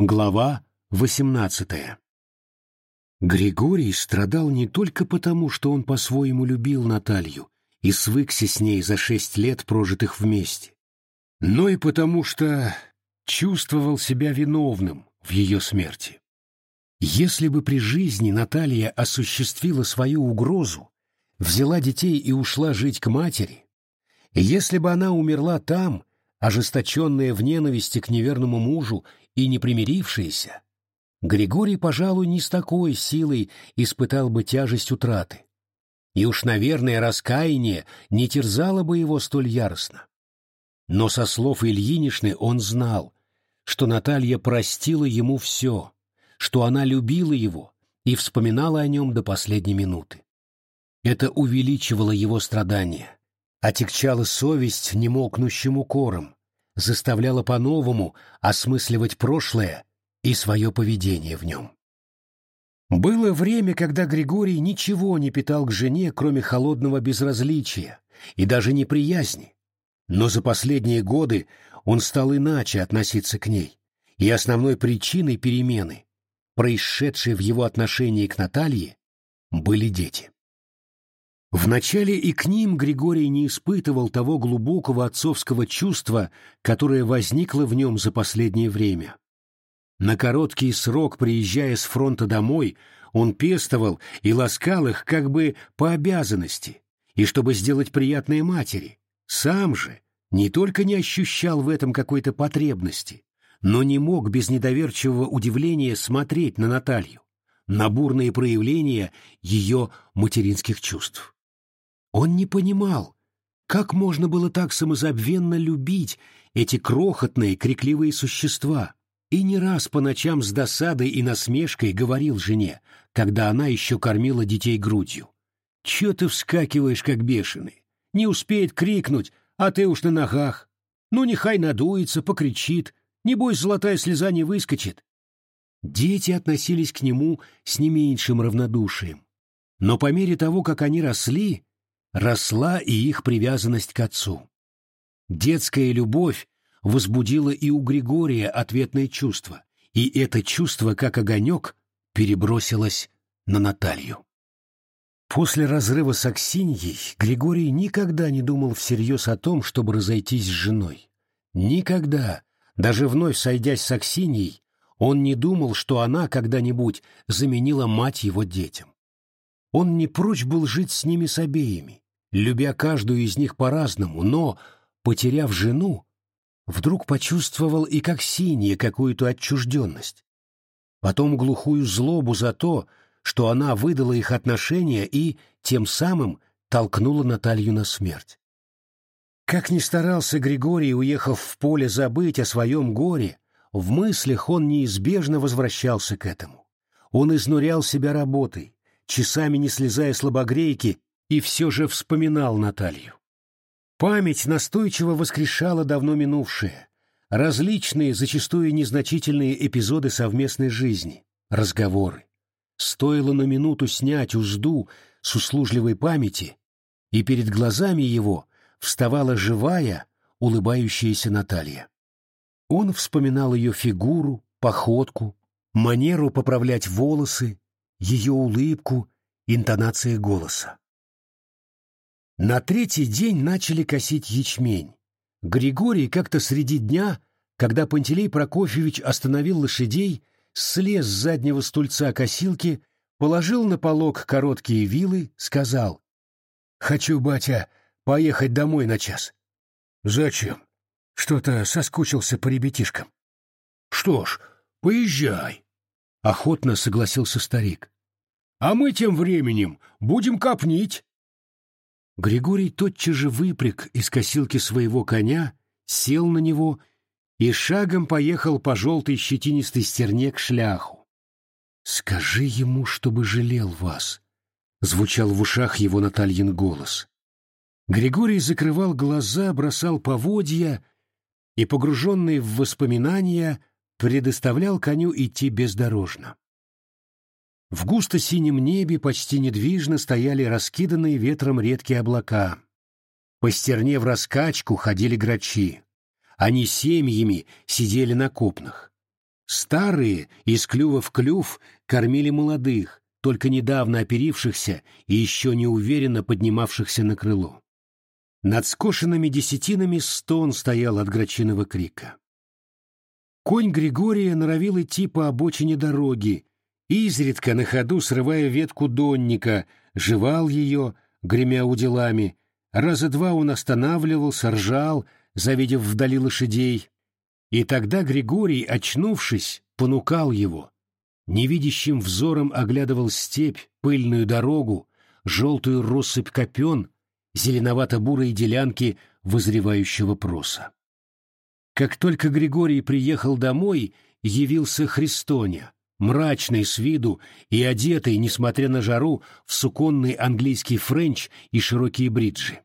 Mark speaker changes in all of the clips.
Speaker 1: Глава восемнадцатая Григорий страдал не только потому, что он по-своему любил Наталью и свыкся с ней за шесть лет, прожитых вместе, но и потому, что чувствовал себя виновным в ее смерти. Если бы при жизни Наталья осуществила свою угрозу, взяла детей и ушла жить к матери, если бы она умерла там, ожесточенная в ненависти к неверному мужу и не примирившиеся, Григорий, пожалуй, не с такой силой испытал бы тяжесть утраты. И уж, наверное, раскаяние не терзало бы его столь яростно. Но со слов Ильинишны он знал, что Наталья простила ему все, что она любила его и вспоминала о нем до последней минуты. Это увеличивало его страдания, отягчало совесть немолкнущим укором, заставляла по-новому осмысливать прошлое и свое поведение в нем. Было время, когда Григорий ничего не питал к жене, кроме холодного безразличия и даже неприязни, но за последние годы он стал иначе относиться к ней, и основной причиной перемены, происшедшей в его отношении к Наталье, были дети. Вначале и к ним Григорий не испытывал того глубокого отцовского чувства, которое возникло в нем за последнее время. На короткий срок, приезжая с фронта домой, он пестовал и ласкал их как бы по обязанности, и чтобы сделать приятное матери. Сам же не только не ощущал в этом какой-то потребности, но не мог без недоверчивого удивления смотреть на Наталью, на бурные проявления ее материнских чувств. Он не понимал, как можно было так самозабвенно любить эти крохотные, крикливые существа, и не раз по ночам с досадой и насмешкой говорил жене, когда она еще кормила детей грудью. «Че ты вскакиваешь, как бешеный? Не успеет крикнуть, а ты уж на ногах. Ну, нехай надуется, покричит, небось золотая слеза не выскочит». Дети относились к нему с не меньшим равнодушием. Но по мере того, как они росли, росла и их привязанность к отцу. Детская любовь возбудила и у Григория ответное чувство, и это чувство, как огонек, перебросилось на Наталью. После разрыва с Аксиньей Григорий никогда не думал всерьез о том, чтобы разойтись с женой. Никогда, даже вновь сойдясь с Аксиньей, он не думал, что она когда-нибудь заменила мать его детям. Он не прочь был жить с ними с обеими, любя каждую из них по-разному, но, потеряв жену, вдруг почувствовал и как синее какую-то отчужденность. Потом глухую злобу за то, что она выдала их отношения и, тем самым, толкнула Наталью на смерть. Как ни старался Григорий, уехав в поле, забыть о своем горе, в мыслях он неизбежно возвращался к этому. Он изнурял себя работой, часами не слезая с лобогрейки и все же вспоминал Наталью. Память настойчиво воскрешала давно минувшее, различные, зачастую незначительные эпизоды совместной жизни, разговоры. Стоило на минуту снять узду с услужливой памяти, и перед глазами его вставала живая, улыбающаяся Наталья. Он вспоминал ее фигуру, походку, манеру поправлять волосы, ее улыбку, интонации голоса. На третий день начали косить ячмень. Григорий как-то среди дня, когда Пантелей Прокофьевич остановил лошадей, слез с заднего стульца косилки, положил на полог короткие вилы, сказал «Хочу, батя, поехать домой на час». «Зачем? Что-то соскучился по ребятишкам». «Что ж, поезжай», — охотно согласился старик. «А мы тем временем будем копнить». Григорий тотчас же выпряг из косилки своего коня, сел на него и шагом поехал по желтой щетинистой стерне к шляху. «Скажи ему, чтобы жалел вас», — звучал в ушах его Натальин голос. Григорий закрывал глаза, бросал поводья и, погруженный в воспоминания, предоставлял коню идти бездорожно. В густо-синем небе почти недвижно стояли раскиданные ветром редкие облака. По стерне в раскачку ходили грачи. Они семьями сидели на копнах. Старые, из клюва в клюв, кормили молодых, только недавно оперившихся и еще неуверенно поднимавшихся на крыло. Над скошенными десятинами стон стоял от грачиного крика. Конь Григория норовил идти по обочине дороги, изредка на ходу срывая ветку донника, жевал ее, гремя уделами. Раза два он останавливался, ржал, завидев вдали лошадей. И тогда Григорий, очнувшись, понукал его. Невидящим взором оглядывал степь, пыльную дорогу, желтую россыпь копен, зеленовато-бурые делянки возревающего проса. Как только Григорий приехал домой, явился Христоня, мрачный с виду и одетый, несмотря на жару, в суконный английский френч и широкие бриджи.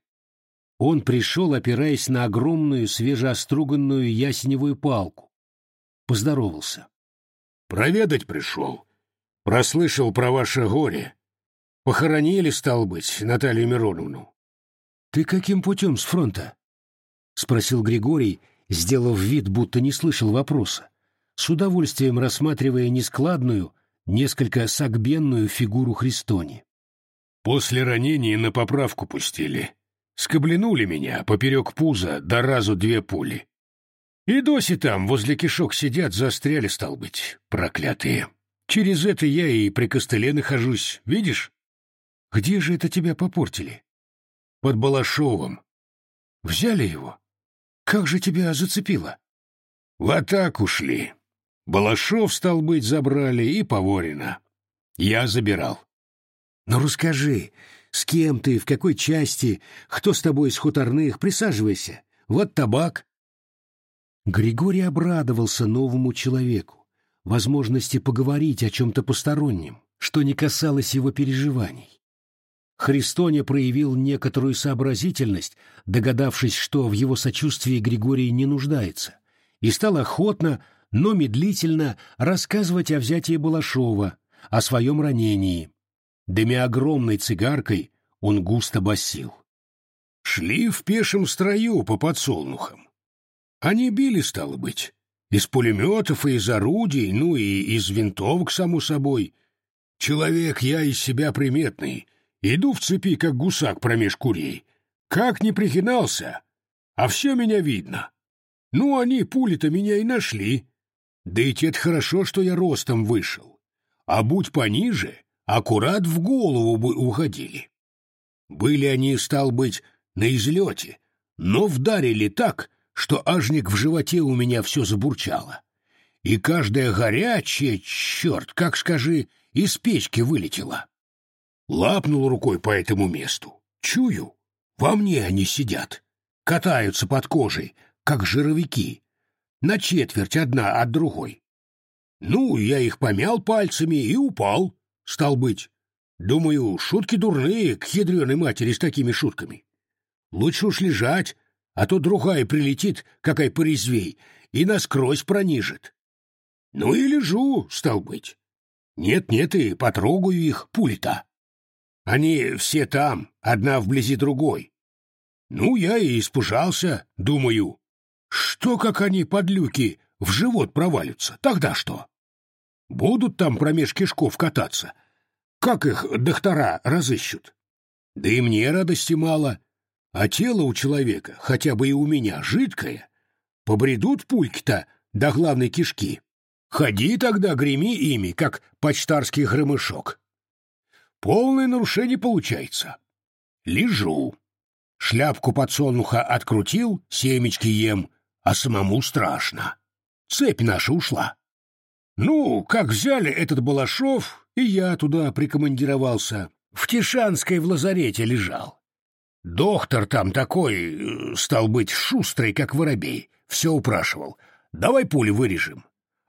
Speaker 1: Он пришел, опираясь на огромную свежеоструганную ясеневую палку. Поздоровался.
Speaker 2: «Проведать пришел. Прослышал про ваше горе. Похоронили, стал быть, Наталью Мироновну».
Speaker 1: «Ты каким путем с фронта?» — спросил Григорий, сделав вид, будто не слышал вопроса, с удовольствием рассматривая нескладную, несколько согбенную фигуру Христони.
Speaker 2: «После ранения на поправку пустили. Скобленули меня поперек пуза, да разу две пули. И доси там, возле кишок сидят, застряли, стал быть, проклятые. Через это я и при костыле нахожусь, видишь?
Speaker 1: Где же это тебя попортили?
Speaker 2: Под Балашовым.
Speaker 1: Взяли его? Как же тебя зацепило?
Speaker 2: В атаку шли. Балашов, стал быть, забрали и Поворина. Я забирал.
Speaker 1: Ну расскажи, с кем ты, в какой части, кто с тобой из хуторных, присаживайся. Вот табак. Григорий обрадовался новому человеку, возможности поговорить о чем-то постороннем, что не касалось его переживаний. Христоня проявил некоторую сообразительность, догадавшись, что в его сочувствии Григорий не нуждается, и стал охотно, но медлительно рассказывать о взятии Балашова, о своем ранении. Дымя огромной цигаркой, он густо басил.
Speaker 2: «Шли в пешем строю по подсолнухам. Они били, стало быть, из пулеметов и из орудий, ну и из винтовок, само собой. Человек я из себя приметный, иду в цепи, как гусак промеж курей. Как не прихинался, а все меня видно. Ну, они пули-то меня и нашли. Да и это хорошо, что я ростом вышел. А будь пониже, аккурат в голову бы уходили. Были они, стал быть, на излете, но вдарили так, что ажник в животе у меня все забурчало. И каждая горячая, черт, как скажи, из печки вылетела. Лапнул рукой по этому месту. Чую, во мне они сидят, катаются под кожей, как жировики, на четверть одна от другой. Ну, я их помял пальцами и упал. Стал быть, думаю, шутки дурные к ядреной матери с такими шутками. Лучше уж лежать, а то другая прилетит, какая порезвей, и насквозь пронижит. Ну и лежу, стал быть. Нет-нет, и потрогаю их, пули-то. Они все там, одна вблизи другой. Ну, я и испужался, думаю. Что, как они, подлюки, в живот провалятся, тогда что? Будут там промеж кишков кататься. Как их доктора разыщут? Да и мне радости мало. А тело у человека, хотя бы и у меня, жидкое. Побредут пульки-то до главной кишки. Ходи тогда, греми ими, как почтарский громышок. Полное нарушение получается. Лежу. Шляпку подсолнуха открутил, семечки ем, а самому страшно. Цепь наша ушла. Ну, как взяли этот Балашов, и я туда прикомандировался. В Тишанской в лазарете лежал. Доктор там такой, э, стал быть, шустрый, как воробей, все упрашивал. Давай пули вырежем.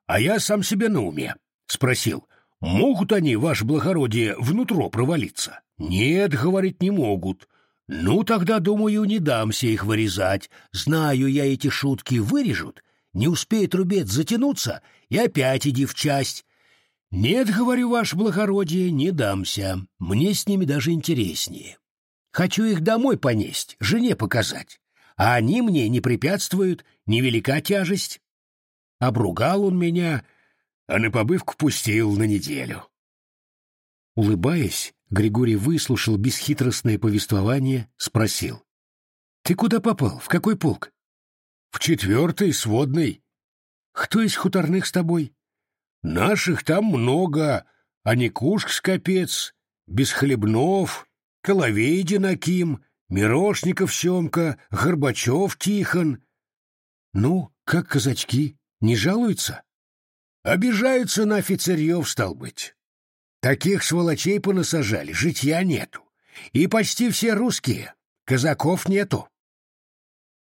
Speaker 2: А я сам себе на уме. Спросил, могут они, ваше благородие, внутрь провалиться? Нет, говорит, не могут. Ну, тогда, думаю, не дамся их вырезать. Знаю я эти шутки, вырежут, не успеет рубец затянуться, и опять иди в часть. Нет, говорю, ваше благородие, не дамся. Мне с ними даже интереснее. Хочу их домой понесть, жене показать. А они мне не препятствуют, невелика тяжесть. Обругал он меня, а на побывку пустил на неделю.
Speaker 1: Улыбаясь, Григорий выслушал бесхитростное повествование, спросил. — Ты куда попал? В какой полк?
Speaker 2: — В четвертый, сводный.
Speaker 1: — Кто из хуторных с тобой?
Speaker 2: — Наших там много. Аникушк Скопец, Бесхлебнов, Коловей Динаким, Мирошников Семка, Горбачев Тихон.
Speaker 1: — Ну, как казачки, не жалуются?
Speaker 2: — Обижаются на офицерьев, стал быть. Таких сволочей понасажали, житья нету. И почти все русские, казаков нету.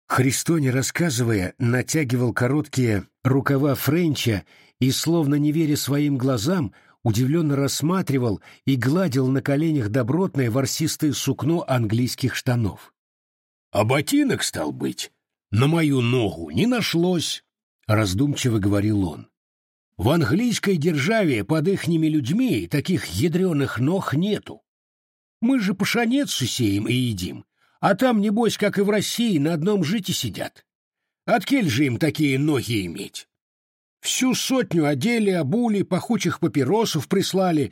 Speaker 1: Христо, не рассказывая, натягивал короткие рукава Френча и, словно не веря своим глазам, удивленно рассматривал и гладил на коленях добротное ворсистое сукно английских штанов.
Speaker 2: — А ботинок, стал быть, на мою ногу не нашлось, — раздумчиво говорил он. В английской державе под ихними людьми таких ядреных ног нету. Мы же пшенец сеем и едим, а там, небось, как и в России, на одном жите сидят. Откель же им такие ноги иметь? Всю сотню одели, обули, пахучих папиросов прислали,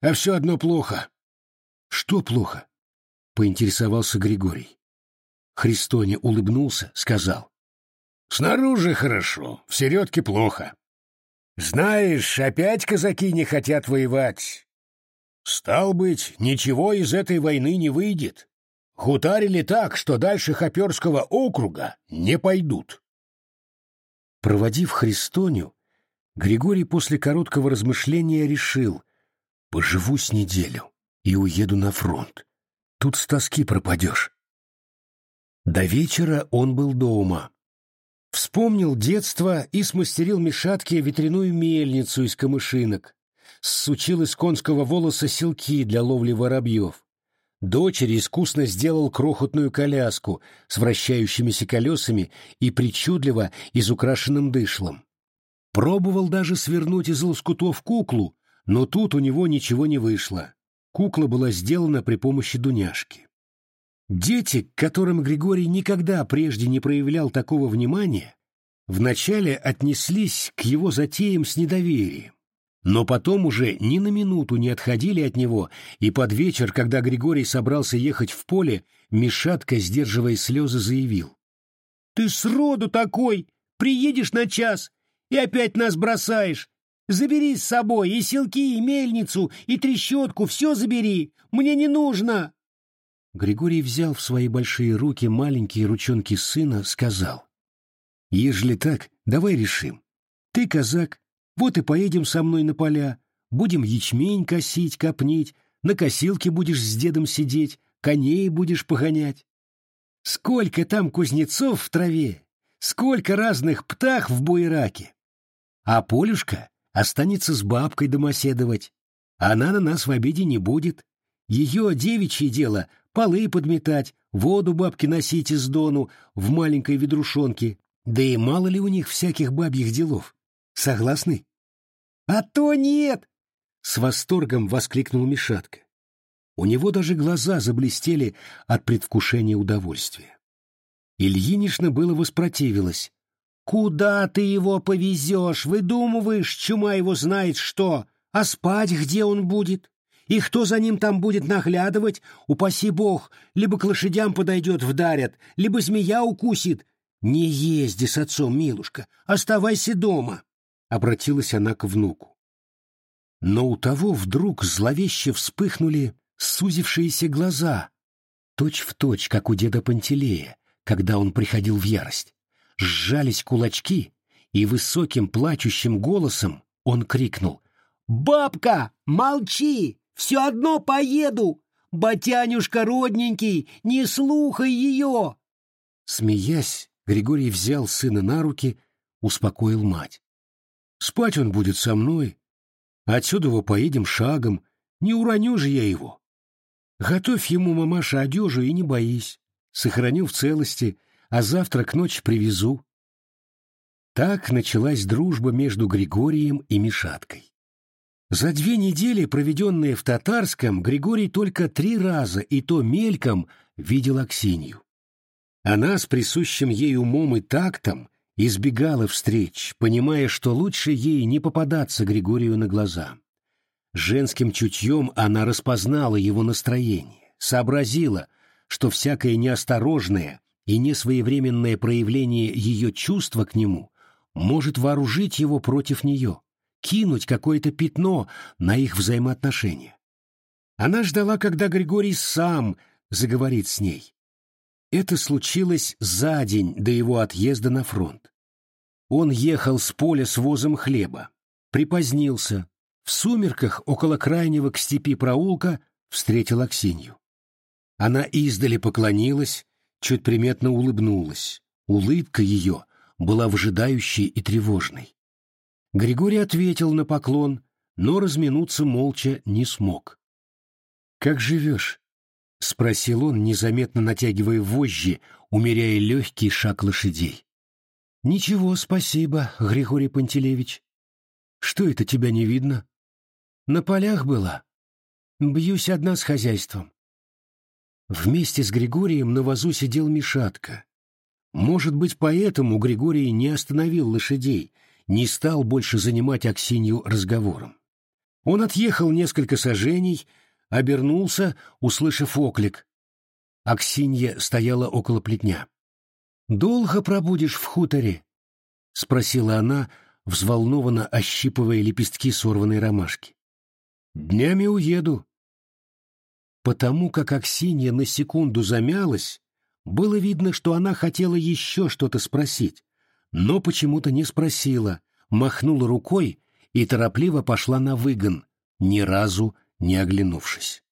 Speaker 2: а все одно плохо.
Speaker 1: — Что плохо? — поинтересовался Григорий. Христоне улыбнулся, сказал.
Speaker 2: — Снаружи хорошо, в середке плохо. Знаешь, опять казаки не хотят воевать. Стал быть, ничего из этой войны не выйдет. Хутарили так, что дальше Хоперского округа не пойдут.
Speaker 1: Проводив Христоню, Григорий после короткого размышления решил, поживу с неделю и уеду на фронт. Тут с тоски пропадешь. До вечера он был дома. Вспомнил детство и смастерил Мишатке ветряную мельницу из камышинок, сучил из конского волоса селки для ловли воробьев. Дочери искусно сделал крохотную коляску с вращающимися колесами и причудливо изукрашенным дышлом. Пробовал даже свернуть из лоскутов куклу, но тут у него ничего не вышло. Кукла была сделана при помощи Дуняшки. Дети, к которым Григорий никогда прежде не проявлял такого внимания, вначале отнеслись к его затеям с недоверием, но потом уже ни на минуту не отходили от него, и под вечер, когда Григорий собрался ехать в поле, Мишатка, сдерживая слезы, заявил. «Ты сроду такой! Приедешь на час и опять нас бросаешь! Забери с собой и селки, и мельницу, и трещотку, все забери! Мне не нужно!» Григорий взял в свои большие руки маленькие ручонки сына, сказал. «Ежели так, давай решим. Ты казак, вот и поедем со мной на поля, будем ячмень косить, копнить, на косилке будешь с дедом сидеть, коней будешь погонять. Сколько там кузнецов в траве, сколько разных птах в буераке. А Полюшка останется с бабкой домоседовать. Она на нас в обиде не будет. Ее девичье дело полы подметать, воду бабки носить из дону в маленькой ведрушонке, да и мало ли у них всяких бабьих делов. Согласны? — А то нет! — с восторгом воскликнул Мишатка. У него даже глаза заблестели от предвкушения удовольствия. Ильинична было воспротивилась. «Куда ты его повезешь? Выдумываешь, чума его знает что. А спать где он будет? И кто за ним там будет наглядывать, упаси бог, либо к лошадям подойдет, вдарят, либо змея укусит. Не езди с отцом, милушка, оставайся дома, — обратилась она к внуку. Но у того вдруг зловеще вспыхнули сузившиеся глаза, точь в точь, как у деда Пантелея, когда он приходил в ярость. Сжались кулачки, и высоким плачущим голосом он крикнул «Бабка, молчи! Все одно поеду! Батянюшка родненький, не слухай ее!» Смеясь, Григорий взял сына на руки, успокоил мать. «Спать он будет со мной. Отсюда его поедем шагом. Не уроню же я его. Готовь ему, мамаша, одежу и не боись. Сохраню в целости, а завтра к ночи привезу». Так началась дружба между Григорием и Мишаткой. За две недели, проведенные в Татарском, Григорий только три раза, и то мельком, видел Аксинью. Она с присущим ей умом и тактом избегала встреч, понимая, что лучше ей не попадаться Григорию на глаза. Женским чутьем она распознала его настроение, сообразила, что всякое неосторожное и несвоевременное проявление ее чувства к нему может вооружить его против нее, кинуть какое-то пятно на их взаимоотношения. Она ждала, когда Григорий сам заговорит с ней. Это случилось за день до его отъезда на фронт. Он ехал с поля с возом хлеба, припозднился, в сумерках около крайнего к степи проулка встретил Аксинью. Она издали поклонилась, чуть приметно улыбнулась. Улыбка ее была вжидающей и тревожной. Григорий ответил на поклон, но разминуться молча не смог. «Как живешь?» — спросил он, незаметно натягивая вожжи, умеряя легкий шаг лошадей. «Ничего, спасибо, Григорий Пантелеевич. Что это тебя не видно?» «На полях была. Бьюсь одна с хозяйством. Вместе с Григорием на вазу сидел Мишатка. Может быть, поэтому Григорий не остановил лошадей, не стал больше занимать Аксинью разговором. Он отъехал несколько сажений, обернулся, услышав оклик. Аксинья стояла около плетня. «Долго пробудешь в хуторе?» — спросила она, взволнованно ощипывая лепестки сорванной ромашки. «Днями уеду», Потому как Аксинья на секунду замялась, было видно, что она хотела еще что-то спросить, но почему-то не спросила, махнула рукой и торопливо пошла на выгон, ни разу не оглянувшись.